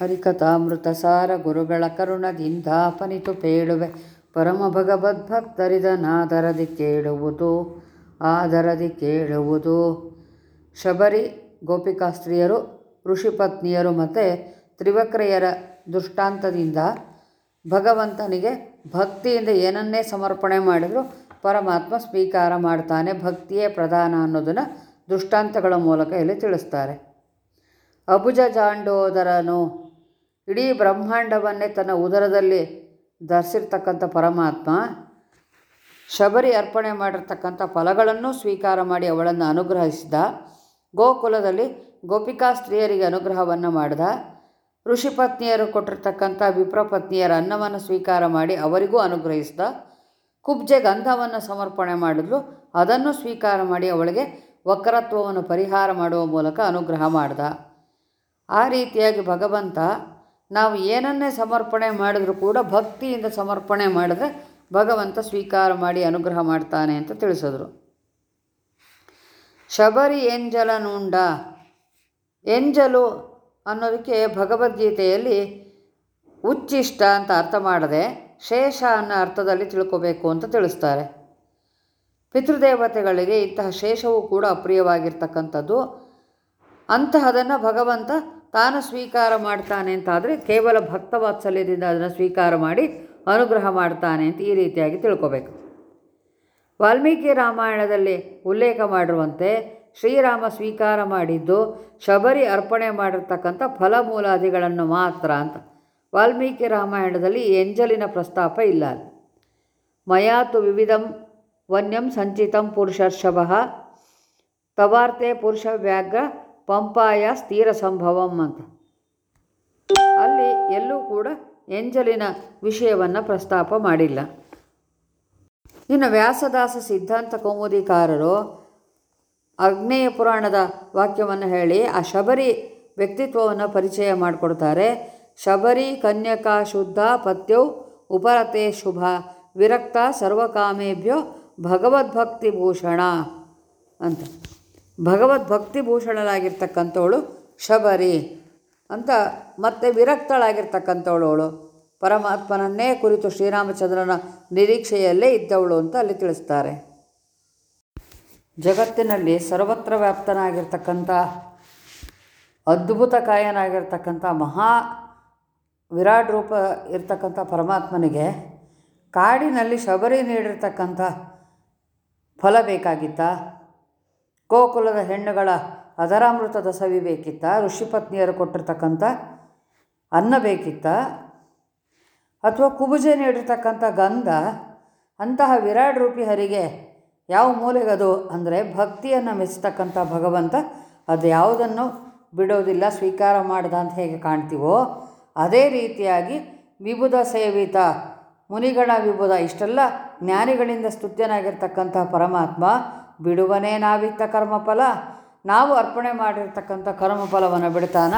ಹರಿಕಥಾಮೃತ ಸಾರ ಗುರುಗಳ ಕರುಣದಿಂದಾಪನಿತು ಪೇಳುವೆ. ಪರಮ ಭಗವದ್ಭಕ್ತರಿದನಾದರದಿ ಕೇಳುವುದು, ಆದರದಿ ಕೇಳುವುದು. ಶಬರಿ ಗೋಪಿಕಾಸ್ತ್ರೀಯರು, ಋಷಿಪತ್ನಿಯರು ಮತ್ತು ತ್ರಿವಕ್ರಿಯರ ದೃಷ್ಟಾಂತದಿಂದ ಭಗವಂತನಿಗೆ ಭಕ್ತಿಯಿಂದ ಏನನ್ನೇ ಸಮರ್ಪಣೆ ಮಾಡಿದರೂ ಪರಮಾತ್ಮ ಸ್ವೀಕಾರ ಮಾಡ್ತಾನೆ, ಭಕ್ತಿಯೇ ಪ್ರಧಾನ ಅನ್ನೋದನ್ನು ದೃಷ್ಟಾಂತಗಳ ಮೂಲಕ ಇಲ್ಲಿ ತಿಳಿಸ್ತಾರೆ. ಅಬುಜ ಜಾಂಡೋದರನು ಇಡೀ ಬ್ರಹ್ಮಾಂಡವನ್ನೇ ತನ್ನ ಉದರದಲ್ಲಿ ಧರಿಸಿರ್ತಕ್ಕಂಥ ಪರಮಾತ್ಮ ಶಬರಿ ಅರ್ಪಣೆ ಮಾಡಿರ್ತಕ್ಕಂಥ ಫಲಗಳನ್ನು ಸ್ವೀಕಾರ ಮಾಡಿ ಅವಳನ್ನು ಅನುಗ್ರಹಿಸಿದ, ಗೋಕುಲದಲ್ಲಿ ಗೋಪಿಕಾ ಸ್ತ್ರೀಯರಿಗೆ ಅನುಗ್ರಹವನ್ನು ಮಾಡಿದ ಋಷಿಪತ್ನಿಯರು ಕೊಟ್ಟಿರ್ತಕ್ಕಂಥ ವಿಪ್ರಪತ್ನಿಯರ ಅನ್ನವನ್ನು ಸ್ವೀಕಾರ ಮಾಡಿ ಅವರಿಗೂ ಅನುಗ್ರಹಿಸಿದ, ಕುಬ್ಜೆ ಗಂಧವನ್ನು ಸಮರ್ಪಣೆ ಮಾಡಿದ್ಲು ಅದನ್ನು ಸ್ವೀಕಾರ ಮಾಡಿ ಅವಳಿಗೆ ವಕ್ರತ್ವವನ್ನು ಪರಿಹಾರ ಮಾಡುವ ಮೂಲಕ ಅನುಗ್ರಹ ಮಾಡಿದ. ಆ ರೀತಿಯಾಗಿ ಭಗವಂತ ನಾವು ಏನನ್ನೇ ಸಮರ್ಪಣೆ ಮಾಡಿದ್ರೂ ಕೂಡ ಭಕ್ತಿಯಿಂದ ಸಮರ್ಪಣೆ ಮಾಡಿದ್ರೆ ಭಗವಂತ ಸ್ವೀಕಾರ ಮಾಡಿ ಅನುಗ್ರಹ ಮಾಡ್ತಾನೆ ಅಂತ ತಿಳಿಸಿದ್ರು. ಶಬರಿ ಎಂಜಲನುಂಡ ಎಂಜಲು ಅನ್ನೋದಕ್ಕೆ ಭಗವದ್ಗೀತೆಯಲ್ಲಿ ಉಚ್ಚಿಷ್ಟ ಅಂತ ಅರ್ಥ ಮಾಡದೆ ಶೇಷ ಅನ್ನೋ ಅರ್ಥದಲ್ಲಿ ತಿಳ್ಕೋಬೇಕು ಅಂತ ತಿಳಿಸ್ತಾರೆ. ಪಿತೃದೇವತೆಗಳಿಗೆ ಇಂತಹ ಶೇಷವೂ ಕೂಡ ಅಪ್ರಿಯವಾಗಿರ್ತಕ್ಕಂಥದ್ದು. ಅಂತಹದನ್ನು ಭಗವಂತ ತಾನು ಸ್ವೀಕಾರ ಮಾಡ್ತಾನೆ ಅಂತಾದರೆ ಕೇವಲ ಭಕ್ತ ವಾತ್ಸಲ್ಯದಿಂದ ಅದನ್ನು ಸ್ವೀಕಾರ ಮಾಡಿ ಅನುಗ್ರಹ ಮಾಡ್ತಾನೆ ಅಂತ ಈ ರೀತಿಯಾಗಿ ತಿಳ್ಕೋಬೇಕು. ವಾಲ್ಮೀಕಿ ರಾಮಾಯಣದಲ್ಲಿ ಉಲ್ಲೇಖ ಮಾಡಿರುವಂತೆ ಶ್ರೀರಾಮ ಸ್ವೀಕಾರ ಮಾಡಿದ್ದು ಶಬರಿ ಅರ್ಪಣೆ ಮಾಡಿರ್ತಕ್ಕಂಥ ಫಲಮೂಲಾದಿಗಳನ್ನು ಮಾತ್ರ ಅಂತ. ವಾಲ್ಮೀಕಿ ರಾಮಾಯಣದಲ್ಲಿ ಎಂಜಲಿನ ಪ್ರಸ್ತಾಪ ಇಲ್ಲ ಮಯಾತು ವಿವಿಧಂ ವನ್ಯಂ ಸಂಚಿತಂ ಪುರುಷರ್ಷಭ ತವಾರ್ತೆ ಪುರುಷ ವ್ಯಾಘ್ರ ಪಂಪಾಯ ಸ್ಥಿರ ಸಂಭವಂ ಅಂತ. ಅಲ್ಲಿ ಎಲ್ಲೂ ಕೂಡ ಎಂಜಲಿನ ವಿಷಯವನ್ನು ಪ್ರಸ್ತಾಪ ಮಾಡಿಲ್ಲ. ಇನ್ನು ವ್ಯಾಸದಾಸ ಸಿದ್ಧಾಂತ ಕೌಮುದಿಕಾರರು ಅಗ್ನೇಯ ಪುರಾಣದ ವಾಕ್ಯವನ್ನು ಹೇಳಿ ಆ ಶಬರಿ ವ್ಯಕ್ತಿತ್ವವನ್ನು ಪರಿಚಯ ಮಾಡಿಕೊಡ್ತಾರೆ. ಶಬರಿ ಕನ್ಯಕಾ ಶುದ್ಧ ಪತ್ಯೌ ಉಪರತೆ ಶುಭ ವಿರಕ್ತ ಸರ್ವಕಾಮೇಭ್ಯೋ ಭಗವದ್ಭಕ್ತಿ ಭೂಷಣ ಅಂತ. ಭಗವದ್ಭಕ್ತಿಭೂಷಣಳಾಗಿರ್ತಕ್ಕಂಥವಳು ಶಬರಿ ಅಂತ ಮತ್ತೆ ವಿರಕ್ತಳಾಗಿರ್ತಕ್ಕಂಥವಳು ಅವಳು ಪರಮಾತ್ಮನನ್ನೇ ಕುರಿತು ಶ್ರೀರಾಮಚಂದ್ರನ ನಿರೀಕ್ಷೆಯಲ್ಲೇ ಇದ್ದವಳು ಅಂತ ಅಲ್ಲಿ ತಿಳಿಸ್ತಾರೆ. ಜಗತ್ತಿನಲ್ಲಿ ಸರ್ವತ್ರ ವ್ಯಾಪ್ತನಾಗಿರ್ತಕ್ಕಂಥ, ಅದ್ಭುತ ಕಾಯನಾಗಿರ್ತಕ್ಕಂಥ, ಮಹಾ ವಿರಾಟ್ ರೂಪ ಇರ್ತಕ್ಕಂಥ ಪರಮಾತ್ಮನಿಗೆ ಕಾಡಿನಲ್ಲಿ ಶಬರಿ ನೀಡಿರ್ತಕ್ಕಂಥ ಫಲ ಬೇಕಾಗಿತ್ತ? ಗೋಕುಲದ ಹೆಣ್ಣುಗಳ ಅದರಾಮೃತದ ಸವಿ ಬೇಕಿತ್ತ, ಋಷಿಪತ್ನಿಯರು ಕೊಟ್ಟಿರ್ತಕ್ಕಂಥ ಅನ್ನ ಬೇಕಿತ್ತ, ಅಥವಾ ಕುಬುಜ ನೀಡಿರ್ತಕ್ಕಂಥ ಗಂಧ, ಅಂತಹ ವಿರಾಟ್ ರೂಪಿ ಹರಿಗೆ ಯಾವ ಮೂಲೆಗದು ಅಂದರೆ ಭಕ್ತಿಯನ್ನು ಮೆಚ್ಚತಕ್ಕಂಥ ಭಗವಂತ ಅದು ಯಾವುದನ್ನು ಬಿಡೋದಿಲ್ಲ, ಸ್ವೀಕಾರ ಮಾಡ್ದ ಅಂತ ಹೇಗೆ ಕಾಣ್ತೀವೋ ಅದೇ ರೀತಿಯಾಗಿ ವಿಭುಧ ಸೇವಿತ, ಮುನಿಗಣ ವಿಭುಧ ಇಷ್ಟೆಲ್ಲ ಜ್ಞಾನಿಗಳಿಂದ ಸ್ತುತ್ಯನಾಗಿರ್ತಕ್ಕಂಥ ಪರಮಾತ್ಮ ಬಿಡುವನೇ ನಾವಿತ್ತ ಕರ್ಮಫಲ. ನಾವು ಅರ್ಪಣೆ ಮಾಡಿರ್ತಕ್ಕಂಥ ಕರ್ಮಫಲವನ್ನು ಬಿಡ್ತಾನ?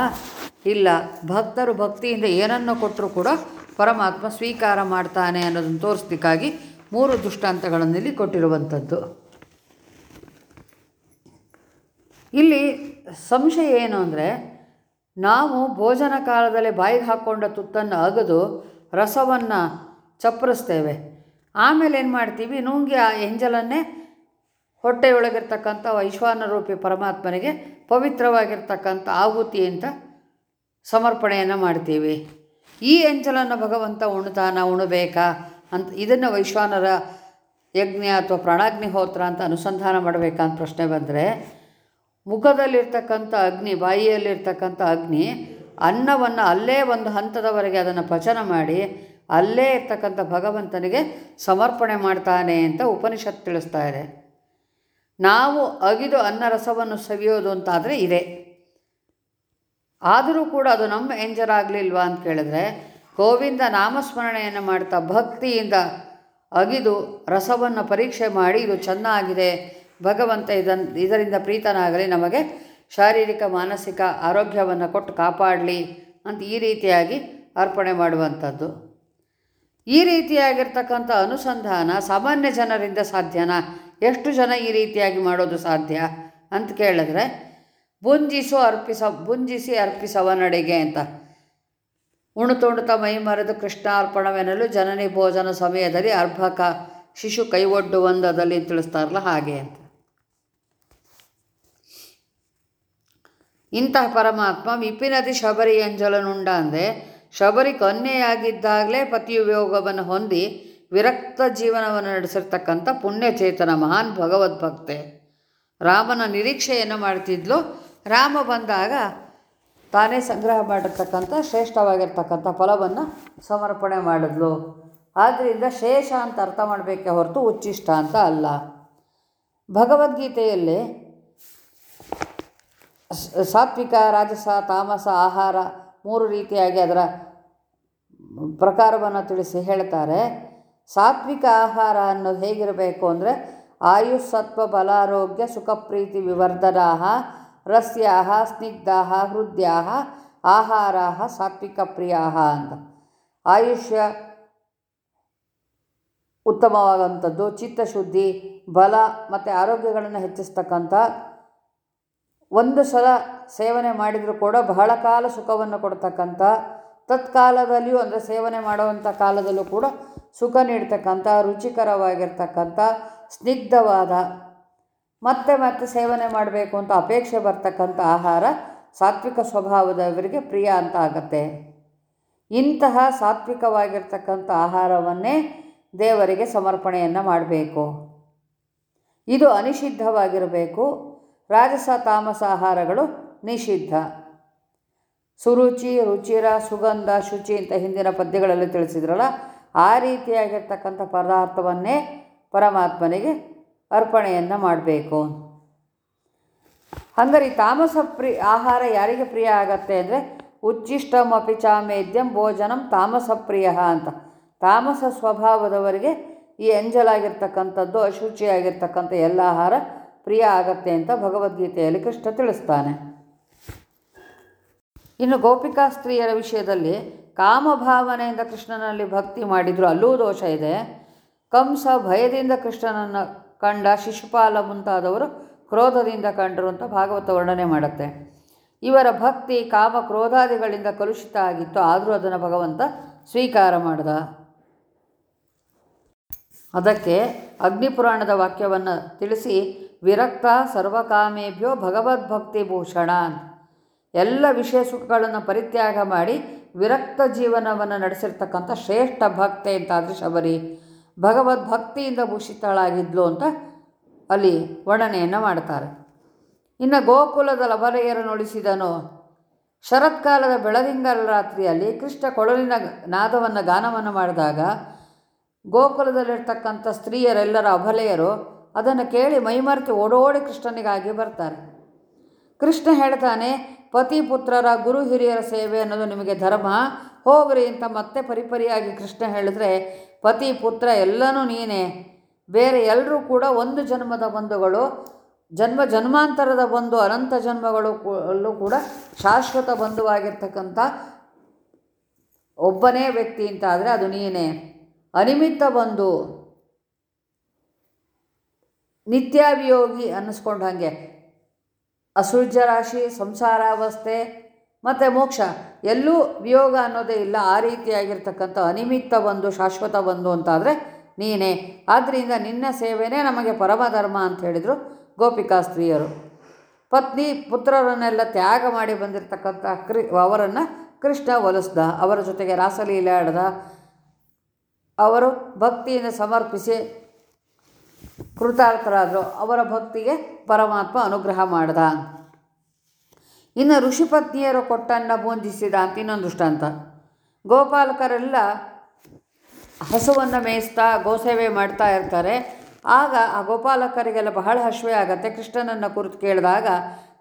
ಇಲ್ಲ. ಭಕ್ತರು ಭಕ್ತಿಯಿಂದ ಏನನ್ನು ಕೊಟ್ಟರೂ ಕೂಡ ಪರಮಾತ್ಮ ಸ್ವೀಕಾರ ಮಾಡ್ತಾನೆ ಅನ್ನೋದನ್ನು ತೋರಿಸ್ಲಿಕ್ಕಾಗಿ ಮೂರು ದೃಷ್ಟಾಂತಗಳನ್ನು ಇಲ್ಲಿ ಕೊಟ್ಟಿರುವಂಥದ್ದು. ಇಲ್ಲಿ ಸಂಶಯ ಏನು ಅಂದರೆ, ನಾವು ಭೋಜನ ಕಾಲದಲ್ಲಿ ಬಾಯಿಗೆ ಹಾಕ್ಕೊಂಡ ತುತ್ತನ್ನು ಅಗದು ರಸವನ್ನು ಚಪ್ಪರಿಸ್ತೇವೆ. ಆಮೇಲೆ ಏನು ಮಾಡ್ತೀವಿ? ನುಂಗಿ ಆ ಎಂಜಲನ್ನೇ ಹೊಟ್ಟೆಯೊಳಗಿರ್ತಕ್ಕಂಥ ವೈಶ್ವಾನ ರೂಪಿ ಪರಮಾತ್ಮನಿಗೆ ಪವಿತ್ರವಾಗಿರ್ತಕ್ಕಂಥ ಆಹುತಿ ಅಂತ ಸಮರ್ಪಣೆಯನ್ನು ಮಾಡ್ತೀವಿ. ಈ ಎಂಜಲನ್ನು ಭಗವಂತ ಉಣ್ತಾನ, ಉಣಬೇಕಾ? ಅಂತ ಇದನ್ನು ವೈಶ್ವಾನರ ಯಜ್ಞ ಅಥವಾ ಪ್ರಾಣಾಗ್ನಿಹೋತ್ರ ಅಂತ ಅನುಸಂಧಾನ ಮಾಡಬೇಕಾ ಅಂತ ಪ್ರಶ್ನೆ ಬಂದರೆ, ಮುಖದಲ್ಲಿರ್ತಕ್ಕಂಥ ಅಗ್ನಿ, ಬಾಯಿಯಲ್ಲಿರ್ತಕ್ಕಂಥ ಅಗ್ನಿ, ಅನ್ನವನ್ನು ಅಲ್ಲೇ ಒಂದು ಹಂತದವರೆಗೆ ಅದನ್ನು ಪಚನ ಮಾಡಿ ಅಲ್ಲೇ ಇರ್ತಕ್ಕಂಥ ಭಗವಂತನಿಗೆ ಸಮರ್ಪಣೆ ಮಾಡ್ತಾನೆ ಅಂತ ಉಪನಿಷತ್ ತಿಳಿಸ್ತಾ ಇದೆ. ನಾವು ಅಗಿದು ಅನ್ನ ರಸವನ್ನು ಸವಿಯೋದು ಅಂತಾದರೆ ಇದೆ. ಆದರೂ ಕೂಡ ಅದು ನಮ್ಮ ಎಂಜರಾಗಲಿಲ್ವಾ ಅಂತ ಕೇಳಿದ್ರೆ, ಗೋವಿಂದ ನಾಮಸ್ಮರಣೆಯನ್ನು ಮಾಡ್ತಾ ಭಕ್ತಿಯಿಂದ ಅಗಿದು ರಸವನ್ನು ಪರೀಕ್ಷೆ ಮಾಡಿ ಇದು ಚೆನ್ನಾಗಿದೆ, ಭಗವಂತ ಇದರಿಂದ ಪ್ರೀತನಾಗಲಿ, ನಮಗೆ ಶಾರೀರಿಕ, ಮಾನಸಿಕ ಆರೋಗ್ಯವನ್ನು ಕೊಟ್ಟು ಕಾಪಾಡಲಿ ಅಂತ ಈ ರೀತಿಯಾಗಿ ಅರ್ಪಣೆ ಮಾಡುವಂಥದ್ದು. ಈ ರೀತಿಯಾಗಿರ್ತಕ್ಕಂಥ ಅನುಸಂಧಾನ ಸಾಮಾನ್ಯ ಜನರಿಂದ ಸಾಧ್ಯನಾ? ಎಷ್ಟು ಜನ ಈ ರೀತಿಯಾಗಿ ಮಾಡೋದು ಸಾಧ್ಯ ಅಂತ ಕೇಳಿದ್ರೆ ಬುಂಜಿಸು ಅರ್ಪಿಸ ಬುಂಜಿಸಿ ಅರ್ಪಿಸವ ನಡೆಗೆ ಅಂತ. ಉಣುತುಣುತ ಮೈ ಮರೆದು ಕೃಷ್ಣಾರ್ಪಣವೆನಲು ಜನನಿ ಭೋಜನ ಸಮಯದಲ್ಲಿ ಅರ್ಭಕ ಶಿಶು ಕೈವೊಡ್ಡು ಒಂದದಲ್ಲಿ ತಿಳಿಸ್ತಾರಲ್ಲ ಹಾಗೆ ಅಂತ. ಇಂತಹ ಪರಮಾತ್ಮ ವಿಪಿನದಿ ಶಬರಿ ಅಂಜಲನುಂಡ ಅಂದರೆ, ಶಬರಿ ಕನ್ಯೆಯಾಗಿದ್ದಾಗಲೇ ಪತಿವಿಯೋಗವನ್ನು ಹೊಂದಿ ವಿರಕ್ತ ಜೀವನವನ್ನು ನಡೆಸಿರ್ತಕ್ಕಂಥ ಪುಣ್ಯಚೇತನ ಮಹಾನ್ ಭಗವದ್ಭಕ್ತೆ. ರಾಮನ ನಿರೀಕ್ಷೆಯನ್ನು ಮಾಡ್ತಿದ್ಲು? ರಾಮ ಬಂದಾಗ ತಾನೇ ಸಂಗ್ರಹ ಮಾಡಿರ್ತಕ್ಕಂಥ, ಶ್ರೇಷ್ಠವಾಗಿರ್ತಕ್ಕಂಥ ಫಲವನ್ನು ಸಮರ್ಪಣೆ ಮಾಡಿದ್ಲು. ಆದ್ದರಿಂದ ಶೇಷ ಅಂತ ಅರ್ಥ ಮಾಡಬೇಕೆ ಹೊರತು ಉಚ್ಚಿಷ್ಟ ಅಂತ ಅಲ್ಲ. ಭಗವದ್ಗೀತೆಯಲ್ಲಿ ಸಾತ್ವಿಕ, ರಾಜಸ, ತಾಮಸ, ಆಹಾರ ಮೂರು ರೀತಿಯಾಗಿ ಅದರ ಪ್ರಕಾರವನ್ನು ತಿಳಿಸಿ ಹೇಳ್ತಾರೆ. ಸಾತ್ವಿಕ ಆಹಾರ ಅನ್ನೋದು ಹೇಗಿರಬೇಕು ಅಂದರೆ ಆಯುಷ್ ಸತ್ವ, ಬಲಾರೋಗ್ಯ, ಸುಖ, ಪ್ರೀತಿ ವಿವರ್ಧನಾ ರಸ್ಯಾ ಸ್ನಿಗ್ಧಾ ಹೃದಯ ಆಹಾರ ಸಾತ್ವಿಕ ಪ್ರಿಯಾ ಅಂತ. ಆಯುಷ್ಯ ಉತ್ತಮವಾದಂಥದ್ದು, ಚಿತ್ತಶುದ್ಧಿ, ಬಲ ಮತ್ತು ಆರೋಗ್ಯಗಳನ್ನು ಹೆಚ್ಚಿಸ್ತಕ್ಕಂಥ ಒಂದು ಸಲ ಸೇವನೆ ಮಾಡಿದರೂ ಕೂಡ ಬಹಳ ಕಾಲ ಸುಖವನ್ನು ಕೊಡ್ತಕ್ಕಂಥ ತತ್ಕಾಲದಲ್ಲಿಯೂ ಅಂದರೆ ಸೇವನೆ ಮಾಡುವಂಥ ಕಾಲದಲ್ಲೂ ಕೂಡ ಸುಖ ನೀಡ್ತಕ್ಕಂಥ, ರುಚಿಕರವಾಗಿರ್ತಕ್ಕಂಥ, ಸ್ನಿಗ್ಧವಾದ, ಮತ್ತೆ ಮತ್ತೆ ಸೇವನೆ ಮಾಡಬೇಕು ಅಂತ ಅಪೇಕ್ಷೆ ಬರ್ತಕ್ಕಂಥ ಆಹಾರ ಸಾತ್ವಿಕ ಸ್ವಭಾವದವರಿಗೆ ಪ್ರಿಯ ಅಂತ ಆಗತ್ತೆ. ಇಂತಹ ಸಾತ್ವಿಕವಾಗಿರ್ತಕ್ಕಂಥ ಆಹಾರವನ್ನೇ ದೇವರಿಗೆ ಸಮರ್ಪಣೆಯನ್ನು ಮಾಡಬೇಕು. ಇದು ಅನಿಷಿದ್ಧವಾಗಿರಬೇಕು. ರಾಜಸ ತಾಮಸ ಆಹಾರಗಳು ನಿಷಿದ್ಧ. ಸುರುಚಿ, ರುಚಿರ, ಸುಗಂಧ, ಶುಚಿ ಅಂತ ಹಿಂದಿನ ಪದ್ಯಗಳಲ್ಲಿ ತಿಳಿಸಿದ್ರಲ್ಲ, ಆ ರೀತಿಯಾಗಿರ್ತಕ್ಕಂಥ ಪದಾರ್ಥವನ್ನೇ ಪರಮಾತ್ಮನಿಗೆ ಅರ್ಪಣೆಯನ್ನು ಮಾಡಬೇಕು. ಹಂಗಾರೆ, ತಾಮಸ ಪ್ರಿ, ಆಹಾರ ಯಾರಿಗೆ ಪ್ರಿಯ ಆಗತ್ತೆ ಅಂದರೆ ಉಚ್ಚಿಷ್ಟಮಪಿ ಚಾಮೇದ್ಯಂ ಭೋಜನಂ ತಾಮಸ ಪ್ರಿಯ ಅಂತ. ತಾಮಸ ಸ್ವಭಾವದವರಿಗೆ ಈ ಎಂಜಲಾಗಿರ್ತಕ್ಕಂಥದ್ದು ಅಶುಚಿಯಾಗಿರ್ತಕ್ಕಂಥ ಎಲ್ಲ ಆಹಾರ ಪ್ರಿಯ ಆಗತ್ತೆ ಅಂತ ಭಗವದ್ಗೀತೆಯಲ್ಲಿ ಕೃಷ್ಣ ತಿಳಿಸ್ತಾನೆ. ಇನ್ನು ಗೋಪಿಕಾ ಸ್ತ್ರೀಯರ ವಿಷಯದಲ್ಲಿ ಕಾಮಭಾವನೆಯಿಂದ ಕೃಷ್ಣನಲ್ಲಿ ಭಕ್ತಿ ಮಾಡಿದ್ರು, ಅಲ್ಲೂ ದೋಷ ಇದೆ. ಕಂಸ ಭಯದಿಂದ ಕೃಷ್ಣನನ್ನು ಕಂಡ ಶಿಶುಪಾಲ ಮುಂತಾದವರು ಕ್ರೋಧದಿಂದ ಕಂಡರು ಅಂತ ಭಾಗವತ ವರ್ಣನೆ ಮಾಡುತ್ತೆ. ಇವರ ಭಕ್ತಿ ಕಾಮ ಕ್ರೋಧಾದಿಗಳಿಂದ ಕಲುಷಿತ ಆಗಿತ್ತು, ಆದರೂ ಅದನ್ನು ಭಗವಂತ ಸ್ವೀಕಾರ ಮಾಡಿದ. ಅದಕ್ಕೆ ಅಗ್ನಿಪುರಾಣದ ವಾಕ್ಯವನ್ನು ತಿಳಿಸಿ, ವಿರಕ್ತ ಸರ್ವಕಾಮೇಭ್ಯೋ ಭಗವದ್ಭಕ್ತಿ ಭೂಷಣ ಎಲ್ಲ ವಿಷಯ ಸುಖಗಳನ್ನು ಪರಿತ್ಯಾಗ ಮಾಡಿ ವಿರಕ್ತ ಜೀವನವನ್ನು ನಡೆಸಿರ್ತಕ್ಕಂಥ ಶ್ರೇಷ್ಠ ಭಕ್ತೆ ಅಂತಾದರೆ ಶಬರಿ ಭಗವದ್ಭಕ್ತಿಯಿಂದ ಭೂಷಿತಳಾಗಿದ್ಲು ಅಂತ ಅಲ್ಲಿ ವರ್ಣನೆಯನ್ನು ಮಾಡ್ತಾರೆ. ಇನ್ನು ಗೋಕುಲದ ಲಬಲೆಯರನ್ನು ಉಳಿಸಿದನು. ಶರತ್ಕಾಲದ ಬೆಳದಿಂಗಲ ರಾತ್ರಿಯಲ್ಲಿ ಕೃಷ್ಣ ಕೊಳಲಿನ ನಾದವನ್ನು ಗಾನವನ್ನು ಮಾಡಿದಾಗ ಗೋಕುಲದಲ್ಲಿರ್ತಕ್ಕಂಥ ಸ್ತ್ರೀಯರೆಲ್ಲರ ಅಭಲೆಯರು ಅದನ್ನು ಕೇಳಿ ಮೈಮರೆತು ಓಡೋಡಿ ಕೃಷ್ಣನಿಗಾಗಿ ಬರ್ತಾರೆ. ಕೃಷ್ಣ ಹೇಳ್ತಾನೆ, ಪತಿ ಪುತ್ರರ ಗುರು ಹಿರಿಯರ ಸೇವೆ ಅನ್ನೋದು ನಿಮಗೆ ಧರ್ಮ. ಹೋಗ್ರಿ ಅಂತ ಮತ್ತೆ ಪರಿಪರಿಯಾಗಿ ಕೃಷ್ಣ ಹೇಳಿದ್ರೆ, ಪತಿ ಪುತ್ರ ಎಲ್ಲನೂ ನೀನೇ. ಬೇರೆ ಎಲ್ಲರೂ ಕೂಡ ಒಂದು ಜನ್ಮದ ಬಂಧುಗಳು, ಜನ್ಮ ಜನ್ಮಾಂತರದ ಬಂಧು, ಅನಂತ ಜನ್ಮಗಳು ಅಲ್ಲೂ ಕೂಡ ಶಾಶ್ವತ ಬಂಧುವಾಗಿರ್ತಕ್ಕಂಥ ಒಬ್ಬನೇ ವ್ಯಕ್ತಿ ಅಂತ ಆದರೆ ಅದು ನೀನೇ. ಅನಿಮಿತ್ತ ಬಂಧು, ನಿತ್ಯಾಭಿಯೋಗಿ ಅನ್ನಿಸ್ಕೊಂಡು ಹಾಗೆ. ಅಸೃಜ್ಯ ರಾಶಿ ಸಂಸಾರಾವಸ್ಥೆ ಮತ್ತು ಮೋಕ್ಷ, ಎಲ್ಲೂ ವಿಯೋಗ ಅನ್ನೋದೇ ಇಲ್ಲ. ಆ ರೀತಿಯಾಗಿರ್ತಕ್ಕಂಥ ಅನಿಮಿತ್ತ ಬಂದು, ಶಾಶ್ವತ ಬಂಧು ಅಂತಾದರೆ ನೀನೇ. ಆದ್ದರಿಂದ ನಿನ್ನ ಸೇವೆನೇ ನಮಗೆ ಪರಮಧರ್ಮ ಅಂತ ಹೇಳಿದರು ಗೋಪಿಕಾ ಸ್ತ್ರೀಯರು. ಪತ್ನಿ ಪುತ್ರರನ್ನೆಲ್ಲ ತ್ಯಾಗ ಮಾಡಿ ಬಂದಿರತಕ್ಕಂಥ ಕ್ರಿ, ಅವರನ್ನು ಕೃಷ್ಣ ಒಲಿಸ್ದ ಅವರ ಜೊತೆಗೆ ರಾಸಲೀಲೆ ಆಡ್ದ. ಅವರು ಭಕ್ತಿಯಿಂದ ಸಮರ್ಪಿಸಿ ಕೃತಾರ್ಥರಾದರು, ಅವರ ಭಕ್ತಿಗೆ ಪರಮಾತ್ಮ ಅನುಗ್ರಹ ಮಾಡ್ದ. ಇನ್ನು ಋಷಿಪತ್ನಿಯರು ಕೊಟ್ಟನ್ನು ಬೂಂದಿಸಿದ ಅಂತ ಇನ್ನೊಂದು ದೃಷ್ಟಾಂತ. ಗೋಪಾಲಕರೆಲ್ಲ ಹಸುವನ್ನು ಮೇಯಿಸ್ತಾ ಗೋಸೇವೆ ಮಾಡ್ತಾ ಇರ್ತಾರೆ. ಆಗ ಆ ಗೋಪಾಲಕರಿಗೆಲ್ಲ ಬಹಳ ಹಶ್ವೆ ಆಗತ್ತೆ. ಕೃಷ್ಣನನ್ನು ಕುರಿತು ಕೇಳಿದಾಗ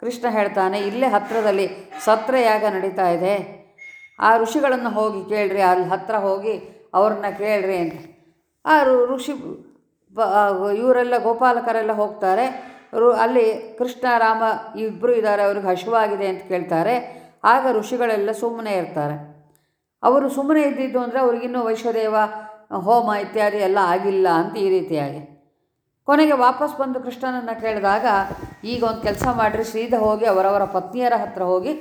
ಕೃಷ್ಣ ಹೇಳ್ತಾನೆ, ಇಲ್ಲೇ ಹತ್ತಿರದಲ್ಲಿ ಸತ್ರಯಾಗ ನಡೀತಾ ಇದೆ. ಆ ಋಷಿಗಳನ್ನು ಹೋಗಿ ಕೇಳ್ರಿ, ಅಲ್ಲಿ ಹತ್ತಿರ ಹೋಗಿ ಅವ್ರನ್ನ ಕೇಳ್ರಿ ಅಂತ. ಆ ಋಷಿ ಇವರೆಲ್ಲ ಗೋಪಾಲಕರೆಲ್ಲ ಹೋಗ್ತಾರೆ. ಅಲ್ಲಿ ಕೃಷ್ಣ, ರಾಮ ಇಬ್ಬರು ಇದ್ದಾರೆ, ಅವ್ರಿಗೆ ಹಶುವಾಗಿದೆ ಅಂತ ಕೇಳ್ತಾರೆ. ಆಗ ಋಷಿಗಳೆಲ್ಲ ಸುಮ್ಮನೆ ಇರ್ತಾರೆ. ಅವರು ಸುಮ್ಮನೆ ಇದ್ದಿದ್ದು ಅಂದರೆ ಅವ್ರಿಗಿನ್ನೂ ವೈಶ್ವದೇವ, ಹೋಮ ಇತ್ಯಾದಿ ಎಲ್ಲ ಆಗಿಲ್ಲ ಅಂತ ಈ ರೀತಿಯಾಗಿ. ಕೊನೆಗೆ ವಾಪಸ್ ಬಂದು ಕೃಷ್ಣನನ್ನು ಕೇಳಿದಾಗ, ಈಗ ಒಂದು ಕೆಲಸ ಮಾಡಿರಿ, ಸೀದಾ ಹೋಗಿ ಅವರವರ ಪತ್ನಿಯರ ಹತ್ರ ಹೋಗಿ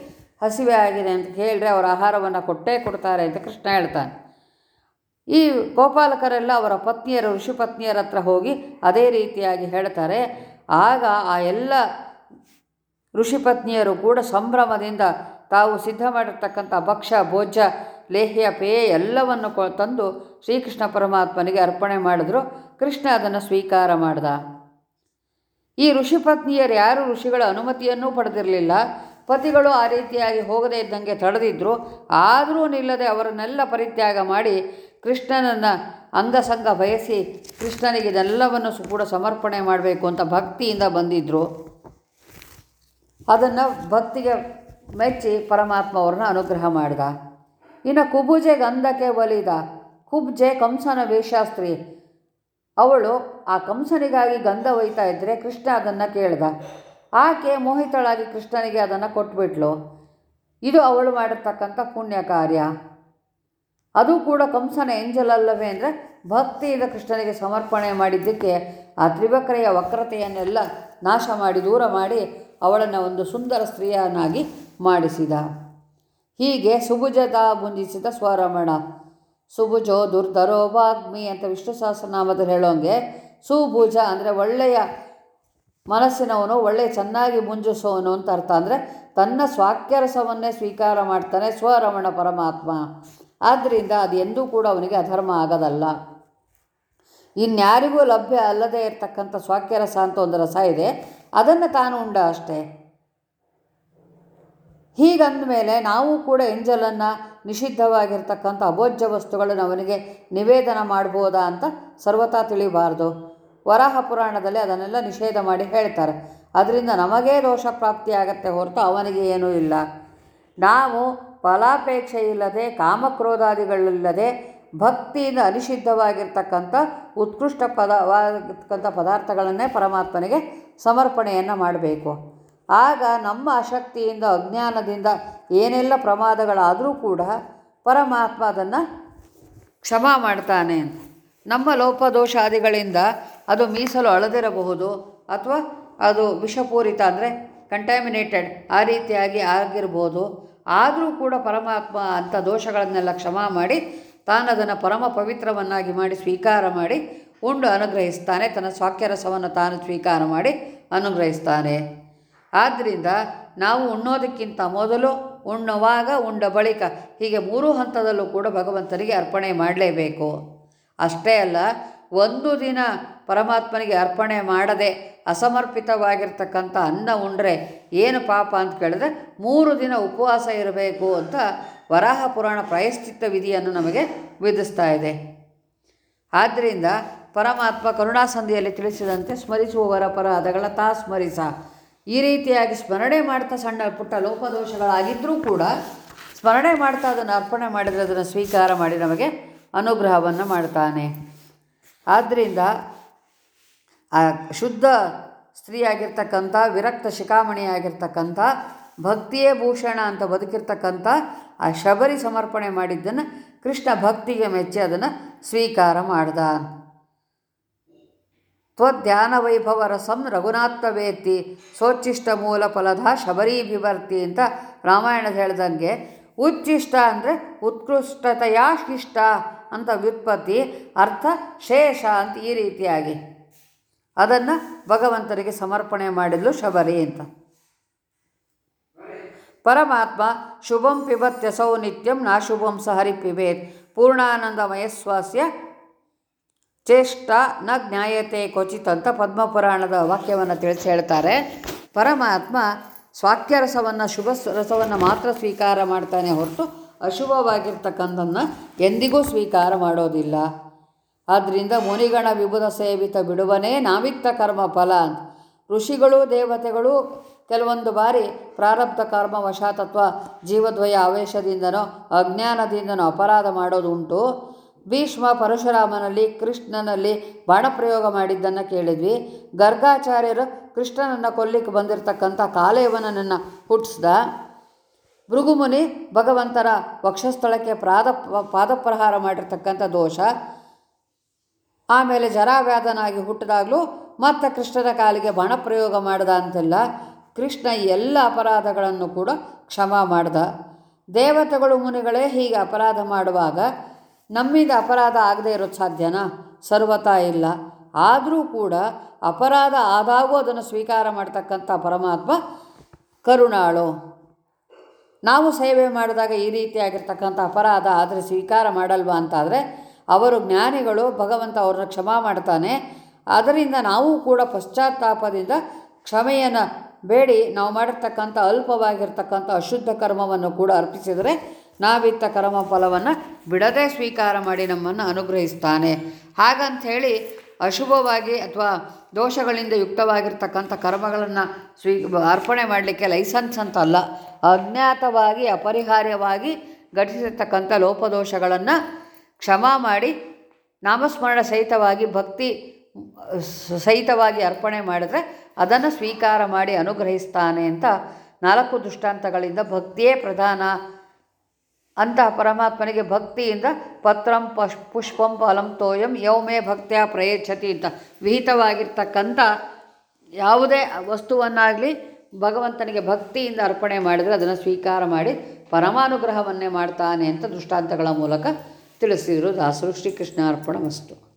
ಹಸಿವೆ ಆಗಿದೆ ಅಂತ ಕೇಳಿದ್ರೆ ಅವರ ಆಹಾರವನ್ನು ಕೊಟ್ಟೇ ಕೊಡ್ತಾರೆ ಅಂತ ಕೃಷ್ಣ ಹೇಳ್ತಾನೆ. ಈ ಗೋಪಾಲಕರೆಲ್ಲ ಅವರ ಪತ್ನಿಯರು, ಋಷಿಪತ್ನಿಯರ ಹತ್ರ ಹೋಗಿ ಅದೇ ರೀತಿಯಾಗಿ ಹೇಳ್ತಾರೆ. ಆಗ ಆ ಎಲ್ಲ ಋಷಿಪತ್ನಿಯರು ಕೂಡ ಸಂಭ್ರಮದಿಂದ ತಾವು ಸಿದ್ಧ ಮಾಡಿರ್ತಕ್ಕಂಥ ಭಕ್ಷ್ಯ, ಭೋಜ್ಯ, ಲೇಹ್ಯ, ಪೇಯ ಎಲ್ಲವನ್ನು ತಂದು ಶ್ರೀಕೃಷ್ಣ ಪರಮಾತ್ಮನಿಗೆ ಅರ್ಪಣೆ ಮಾಡಿದ್ರು. ಕೃಷ್ಣ ಅದನ್ನು ಸ್ವೀಕಾರ ಮಾಡ್ದ. ಈ ಋಷಿಪತ್ನಿಯರು ಯಾರು ಋಷಿಗಳ ಅನುಮತಿಯನ್ನೂ ಪಡೆದಿರಲಿಲ್ಲ. ಪತಿಗಳು ಆ ರೀತಿಯಾಗಿ ಹೋಗದೇ ಇದ್ದಂಗೆ ತಡೆದಿದ್ದರು ಆದರೂ ನಿಲ್ಲದೆ ಅವರನ್ನೆಲ್ಲ ಪರಿತ್ಯಾಗ ಮಾಡಿ ಕೃಷ್ಣನನ್ನು ಅಂಗಸಂಗ ಬಯಸಿ ಕೃಷ್ಣನಿಗೆ ಇದೆಲ್ಲವನ್ನು ಕೂಡ ಸಮರ್ಪಣೆ ಮಾಡಬೇಕು ಅಂತ ಭಕ್ತಿಯಿಂದ ಬಂದಿದ್ದರು ಅದನ್ನು ಭಕ್ತಿಗೆ ಮೆಚ್ಚಿ ಪರಮಾತ್ಮ ಅವ್ರನ್ನ ಅನುಗ್ರಹ ಮಾಡಿದ. ಇನ್ನು ಕುಬುಜೆ ಗಂಧಕ್ಕೆ ಒಲಿದ. ಕುಬ್ಜೆ ಕಂಸನ ವೇಷಾಸ್ತ್ರಿ. ಅವಳು ಆ ಕಂಸನಿಗಾಗಿ ಗಂಧ ಒಯ್ತಾ ಇದ್ದರೆ ಕೃಷ್ಣ ಅದನ್ನು ಕೇಳ್ದ. ಆಕೆ ಮೋಹಿತಳಾಗಿ ಕೃಷ್ಣನಿಗೆ ಅದನ್ನು ಕೊಟ್ಬಿಟ್ಲು. ಇದು ಅವಳು ಮಾಡಿರ್ತಕ್ಕಂಥ ಪುಣ್ಯ ಕಾರ್ಯ ಅದು ಕೂಡ ಕಂಸನ ಎಂಜಲಲ್ಲವೇ ಅಂದರೆ ಭಕ್ತಿಯಿಂದ ಕೃಷ್ಣನಿಗೆ ಸಮರ್ಪಣೆ ಮಾಡಿದ್ದಕ್ಕೆ ಆ ತ್ರಿವಕ್ರೆಯ ವಕ್ರತೆಯನ್ನೆಲ್ಲ ನಾಶ ಮಾಡಿ, ದೂರ ಮಾಡಿ ಅವಳನ್ನು ಒಂದು ಸುಂದರ ಸ್ತ್ರೀಯನ್ನಾಗಿ ಮಾಡಿಸಿದ. ಹೀಗೆ ಸುಭುಜದ ಮುಂಜಿಸಿದ ಸ್ವರಮಣ. ಸುಭುಜೋ ದುರ್ಧರೋ ವಾಗ್ಮಿ ಅಂತ ವಿಷ್ಣು ಸಹಸ್ರನಾಮದಲ್ಲಿ ಹೇಳೋಂಗೆ, ಸುಭುಜ ಅಂದರೆ ಒಳ್ಳೆಯ ಮನಸ್ಸಿನವನು ಒಳ್ಳೆಯ ಚೆನ್ನಾಗಿ ಮುಂಜಿಸೋನು ಅಂತ ಅರ್ಥ ಅಂದರೆ ತನ್ನ ಸ್ವಾಕ್ಯರಸವನ್ನೇ ಸ್ವೀಕಾರ ಮಾಡ್ತಾನೆ ಸ್ವರಮಣ ಪರಮಾತ್ಮ. ಆದ್ದರಿಂದ ಅದು ಎಂದೂ ಕೂಡ ಅವನಿಗೆ ಅಧರ್ಮ ಆಗದಲ್ಲ. ಇನ್ಯಾರಿಗೂ ಲಭ್ಯ ಅಲ್ಲದೇ ಇರತಕ್ಕಂಥ ಸ್ವಾಕ್ಯರಸ ಅಂತ ಒಂದು ರಸ ಇದೆ. ಅದನ್ನು ತಾನು ಉಂಡ ಅಷ್ಟೇ. ಹೀಗಂದ ಮೇಲೆ ನಾವು ಕೂಡ ಎಂಜಲನ್ನು ನಿಷಿದ್ಧವಾಗಿರ್ತಕ್ಕಂಥ ಅಭೋಜ್ಯ ವಸ್ತುಗಳನ್ನು ಅವನಿಗೆ ನಿವೇದನ ಮಾಡ್ಬೋದಾ ಅಂತ ಸರ್ವತಾ ತಿಳಿಬಾರ್ದು. ವರಾಹ ಪುರಾಣದಲ್ಲಿ ಅದನ್ನೆಲ್ಲ ನಿಷೇಧ ಮಾಡಿ ಹೇಳ್ತಾರೆ. ಅದರಿಂದ ನಮಗೇ ದೋಷ ಪ್ರಾಪ್ತಿಯಾಗತ್ತೆ ಹೊರತು ಅವನಿಗೆ ಏನೂ ಇಲ್ಲ. ನಾವು ಫಲಾಪೇಕ್ಷೆ ಇಲ್ಲದೆ ಕಾಮಕ್ರೋಧಾದಿಗಳಿಲ್ಲದೆ, ಭಕ್ತಿಯಿಂದ ಅನಿಷಿದ್ಧವಾಗಿರ್ತಕ್ಕಂಥ ಉತ್ಕೃಷ್ಟ ಪದವಾಗಿರ್ತಕ್ಕಂಥ ಪದಾರ್ಥಗಳನ್ನೇ ಪರಮಾತ್ಮನಿಗೆ ಸಮರ್ಪಣೆಯನ್ನು ಮಾಡಬೇಕು. ಆಗ ನಮ್ಮ ಅಶಕ್ತಿಯಿಂದ ಅಜ್ಞಾನದಿಂದ ಏನೆಲ್ಲ ಪ್ರಮಾದಗಳಾದರೂ ಕೂಡ ಪರಮಾತ್ಮ ಅದನ್ನು ಕ್ಷಮ ಮಾಡ್ತಾನೆ. ಅಂತ ನಮ್ಮ ಲೋಪದೋಷಾದಿಗಳಿಂದ ಅದು ಮೀಸಲು ಅಳದಿರಬಹುದು ಅಥವಾ ಅದು ವಿಷಪೂರಿತ ಅಂದರೆ ಕಂಟ್ಯಾಮಿನೇಟೆಡ್ ಆ ರೀತಿಯಾಗಿ ಆಗಿರ್ಬೋದು. ಆದರೂ ಕೂಡ ಪರಮಾತ್ಮ ಅಂಥ ದೋಷಗಳನ್ನೆಲ್ಲ ಕ್ಷಮ ಮಾಡಿ ತಾನದನ್ನು ಪರಮ ಪವಿತ್ರವನ್ನಾಗಿ ಮಾಡಿ ಸ್ವೀಕಾರ ಮಾಡಿ ಉಂಡು ಅನುಗ್ರಹಿಸ್ತಾನೆ, ತನ್ನ ಸ್ವಾಕ್ಯರಸವನ್ನು ತಾನು ಸ್ವೀಕಾರ ಮಾಡಿ ಅನುಗ್ರಹಿಸ್ತಾನೆ. ಆದ್ದರಿಂದ ನಾವು ಉಣ್ಣೋದಕ್ಕಿಂತ ಮೊದಲು ಉಣ್ಣುವಾಗ ಉಂಡ ಬಳಿಕ ಹೀಗೆ ಮೂರು ಹಂತದಲ್ಲೂ ಕೂಡ ಭಗವಂತನಿಗೆ ಅರ್ಪಣೆ ಮಾಡಲೇಬೇಕು. ಅಷ್ಟೇ ಅಲ್ಲ ಒಂದು ದಿನ ಪರಮಾತ್ಮನಿಗೆ ಅರ್ಪಣೆ ಮಾಡದೆ ಅಸಮರ್ಪಿತವಾಗಿರ್ತಕ್ಕಂಥ ಅನ್ನ ಉಂಡ್ರೆ ಏನು ಪಾಪ ಅಂತ ಕೇಳಿದ್ರೆ ಮೂರು ದಿನ ಉಪವಾಸ ಇರಬೇಕು ಅಂತ ವರಾಹ ಪುರಾಣ ಪ್ರಾಯಶ್ಚಿತ್ತ ವಿಧಿಯನ್ನು ನಮಗೆ ವಿಧಿಸ್ತಾ ಇದೆ. ಆದ್ದರಿಂದ ಪರಮಾತ್ಮ ಕರುಣಾಸಂಧಿಯಲ್ಲಿ ತಿಳಿಸಿದಂತೆ ಸ್ಮರಿಸುವವರ ಪರಾಧಗಳ ತಾ ಸ್ಮರಿಸ. ಈ ರೀತಿಯಾಗಿ ಸ್ಮರಣೆ ಮಾಡ್ತಾ ಸಣ್ಣ ಪುಟ್ಟ ಲೋಪದೋಷಗಳಾಗಿದ್ದರೂ ಕೂಡ ಸ್ಮರಣೆ ಮಾಡ್ತಾ ಅದನ್ನು ಅರ್ಪಣೆ ಮಾಡಿದರೆ ಅದನ್ನು ಸ್ವೀಕಾರ ಮಾಡಿ ನಮಗೆ ಅನುಗ್ರಹವನ್ನು ಮಾಡ್ತಾನೆ. ಆದ್ದರಿಂದ ಆ ಶುದ್ಧ ಸ್ತ್ರೀಯಾಗಿರ್ತಕ್ಕಂಥ, ವಿರಕ್ತ ಶಿಖಾಮಣಿಯಾಗಿರ್ತಕ್ಕಂಥ, ಭಕ್ತಿಯೇ ಭೂಷಣ ಅಂತ ಬದುಕಿರ್ತಕ್ಕಂಥ ಆ ಶಬರಿ ಸಮರ್ಪಣೆ ಮಾಡಿದ್ದನ್ನು ಕೃಷ್ಣ ಭಕ್ತಿಗೆ ಮೆಚ್ಚಿ ಅದನ್ನು ಸ್ವೀಕಾರ ಮಾಡ್ದ. ತ್ವಧ್ಯಾನ ವೈಭವ ರಸಂ ರಘುನಾಥವೇತ್ತಿ, ಸೋಚ್ಚಿಷ್ಟ ಮೂಲ ಫಲದ ಶಬರಿ ಬಿಭರ್ತಿ ಅಂತ ರಾಮಾಯಣದ ಹೇಳ್ದಂಗೆ, ಉಚ್ಚಿಷ್ಟ ಅಂದರೆ ಉತ್ಕೃಷ್ಟತೆಯ ಶಿಷ್ಟ ಅಂತ ವ್ಯುತ್ಪತ್ತಿ ಅರ್ಥ ಶೇಷ ಅಂತ ಈ ರೀತಿಯಾಗಿ. ಅದನ್ನು ಭಗವಂತನಿಗೆ ಸಮರ್ಪಣೆ ಮಾಡಿದ್ಲು ಶಬರಿ ಅಂತ. ಪರಮಾತ್ಮ ಶುಭಂ ಪಿಬತ್ಯಸೌ ನಿತ್ಯಂ ನಾಶುಭಂ ಸಹರಿ ಹರಿ ಪಿಬೇತ್ ಪೂರ್ಣಾನಂದಮಯಸ್ವಾಸ್ಯ ಚೇಷ್ಟ ನ ಜ್ಞಾಯತೆ ಕ್ವಚಿತ್ ಅಂತ ಪದ್ಮಪುರಾಣದ ವಾಕ್ಯವನ್ನು ತಿಳಿಸಿ ಹೇಳ್ತಾರೆ. ಪರಮಾತ್ಮ ಸ್ವಾಕ್ಯರಸವನ್ನು ಶುಭ ರಸವನ್ನು ಮಾತ್ರ ಸ್ವೀಕಾರ ಮಾಡ್ತಾನೆ ಹೊರತು ಅಶುಭವಾಗಿರ್ತಕ್ಕಂಥನ್ನು ಎಂದಿಗೂ ಸ್ವೀಕಾರ ಮಾಡೋದಿಲ್ಲ. ಆದ್ದರಿಂದ ಮುನಿಗಣ ವಿಭುಧ ಸೇವಿತ ಬಿಡುವನೇ ನಾವಿಕ್ತ ಕರ್ಮ ಫಲ ಅಂತ. ಋಷಿಗಳು, ದೇವತೆಗಳು ಕೆಲವೊಂದು ಬಾರಿ ಪ್ರಾರಬ್ಧ ಕರ್ಮ ವಶಾತತ್ವ ಜೀವದ್ವಯ ಆವೇಶದಿಂದನೋ, ಅಜ್ಞಾನದಿಂದನೋ ಅಪರಾಧ ಮಾಡೋದುಂಟು. ಭೀಷ್ಮ ಪರಶುರಾಮನಲ್ಲಿ, ಕೃಷ್ಣನಲ್ಲಿ ಬಾಣಪ್ರಯೋಗ ಮಾಡಿದ್ದನ್ನು ಕೇಳಿದ್ವಿ. ಗರ್ಗಾಚಾರ್ಯರು ಕೃಷ್ಣನನ್ನು ಕೊಲ್ಲಿಕ್ಕೆ ಬಂದಿರತಕ್ಕಂಥ ಕಾಲೇವನನ್ನು ಹುಟ್ಟಿಸ್ದ ಭೃಗುಮುನಿ ಭಗವಂತನ ವಕ್ಷಸ್ಥಳಕ್ಕೆ ಪ್ರಾದ ಪಾದಪ್ರಹಾರ ಮಾಡಿರ್ತಕ್ಕಂಥ ದೋಷ. ಆಮೇಲೆ ಜರಾವ್ಯಾಧನಾಗಿ ಹುಟ್ಟಿದಾಗಲೂ ಮತ್ತೆ ಕೃಷ್ಣನ ಕಾಲಿಗೆ ಬಾಣಪ್ರಯೋಗ ಮಾಡಿದ ಅಂತೆಲ್ಲ. ಕೃಷ್ಣ ಎಲ್ಲ ಅಪರಾಧಗಳನ್ನು ಕೂಡ ಕ್ಷಮ ಮಾಡ್ದ. ದೇವತೆಗಳು ಮುನಿಗಳೇ ಹೀಗೆ ಅಪರಾಧ ಮಾಡುವಾಗ ನಮ್ಮಿಂದ ಅಪರಾಧ ಆಗದೇ ಇರೋದು ಸಾಧ್ಯನಾ? ಸರ್ವತಾ ಇಲ್ಲ. ಆದರೂ ಕೂಡ ಅಪರಾಧ ಆದಾಗೂ ಅದನ್ನು ಸ್ವೀಕಾರ ಮಾಡ್ತಕ್ಕಂಥ ಪರಮಾತ್ಮ ಕರುಣಾಳು. ನಾವು ಸೇವೆ ಮಾಡಿದಾಗ ಈ ರೀತಿಯಾಗಿರ್ತಕ್ಕಂಥ ಅಪರಾಧ ಆದರೆ ಸ್ವೀಕಾರ ಮಾಡಲ್ವಾ ಅಂತಾದರೆ ಅವರು ಜ್ಞಾನಿಗಳು, ಭಗವಂತ ಅವ್ರನ್ನ ಕ್ಷಮಾ ಮಾಡ್ತಾನೆ. ಅದರಿಂದ ನಾವು ಕೂಡ ಪಶ್ಚಾತ್ತಾಪದಿಂದ ಕ್ಷಮೆಯನ್ನು ಬೇಡಿ, ನಾವು ಮಾಡಿರ್ತಕ್ಕಂಥ ಅಲ್ಪವಾಗಿರ್ತಕ್ಕಂಥ ಅಶುದ್ಧ ಕರ್ಮವನ್ನು ಕೂಡ ಅರ್ಪಿಸಿದರೆ ನಾವಿತ್ತ ಕರ್ಮ ಫಲವನ್ನು ಬಿಡದೆ ಸ್ವೀಕಾರ ಮಾಡಿ ನಮ್ಮನ್ನು ಅನುಗ್ರಹಿಸ್ತಾನೆ. ಹಾಗಂಥೇಳಿ ಅಶುಭವಾಗಿ ಅಥವಾ ದೋಷಗಳಿಂದ ಯುಕ್ತವಾಗಿರ್ತಕ್ಕಂಥ ಕರ್ಮಗಳನ್ನು ಸ್ವೀ, ಅರ್ಪಣೆ ಮಾಡಲಿಕ್ಕೆ ಲೈಸೆನ್ಸ್ ಅಂತಲ್ಲ, ಅಜ್ಞಾತವಾಗಿ, ಅಪರಿಹಾರ್ಯವಾಗಿ ಘಟಿಸಿರ್ತಕ್ಕಂಥ ಲೋಪದೋಷಗಳನ್ನು ಕ್ಷಮಾ ಮಾಡಿ ನಾಮಸ್ಮರಣ ಸಹಿತವಾಗಿ ಭಕ್ತಿ ಸಹಿತವಾಗಿ ಅರ್ಪಣೆ ಮಾಡಿದ್ರೆ ಅದನ್ನು ಸ್ವೀಕಾರ ಮಾಡಿ ಅನುಗ್ರಹಿಸ್ತಾನೆ ಅಂತ ನಾಲ್ಕು ದೃಷ್ಟಾಂತಗಳಿಂದ ಭಕ್ತಿಯೇ ಪ್ರಧಾನ ಅಂತಹ ಪರಮಾತ್ಮನಿಗೆ ಭಕ್ತಿಯಿಂದ ಪತ್ರಂ ಪಶ್ ಪುಷ್ಪಂ ಫಲಂ ತೋಯಂ ಯೌಮೇ ಭಕ್ತಿಯ ಪ್ರಯಚ್ಛತಿ ಅಂತ ವಿಹಿತವಾಗಿರ್ತಕ್ಕಂಥ ಯಾವುದೇ ವಸ್ತುವನ್ನಾಗಲಿ ಭಗವಂತನಿಗೆ ಭಕ್ತಿಯಿಂದ ಅರ್ಪಣೆ ಮಾಡಿದರೆ ಅದನ್ನು ಸ್ವೀಕಾರ ಮಾಡಿ ಪರಮಾನುಗ್ರಹವನ್ನೇ ಮಾಡ್ತಾನೆ ಅಂತ ದೃಷ್ಟಾಂತಗಳ ಮೂಲಕ ತಿಳಿಸಿದರು ದಾಸರು ಶ್ರೀಕೃಷ್ಣ ಅರ್ಪಣ ವಸ್ತು.